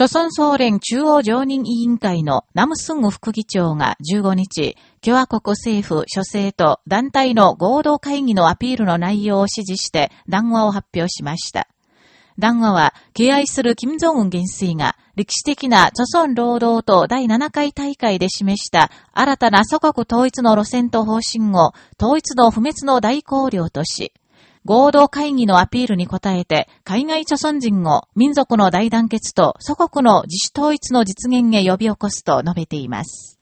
朝鮮総連中央常任委員会のナムスング副議長が15日、共和国政府、諸政と団体の合同会議のアピールの内容を指示して談話を発表しました。談話は、敬愛する金正恩元帥が、歴史的な朝鮮労働党第7回大会で示した新たな祖国統一の路線と方針を、統一の不滅の大綱領とし、合同会議のアピールに応えて、海外著存人を民族の大団結と祖国の自主統一の実現へ呼び起こすと述べています。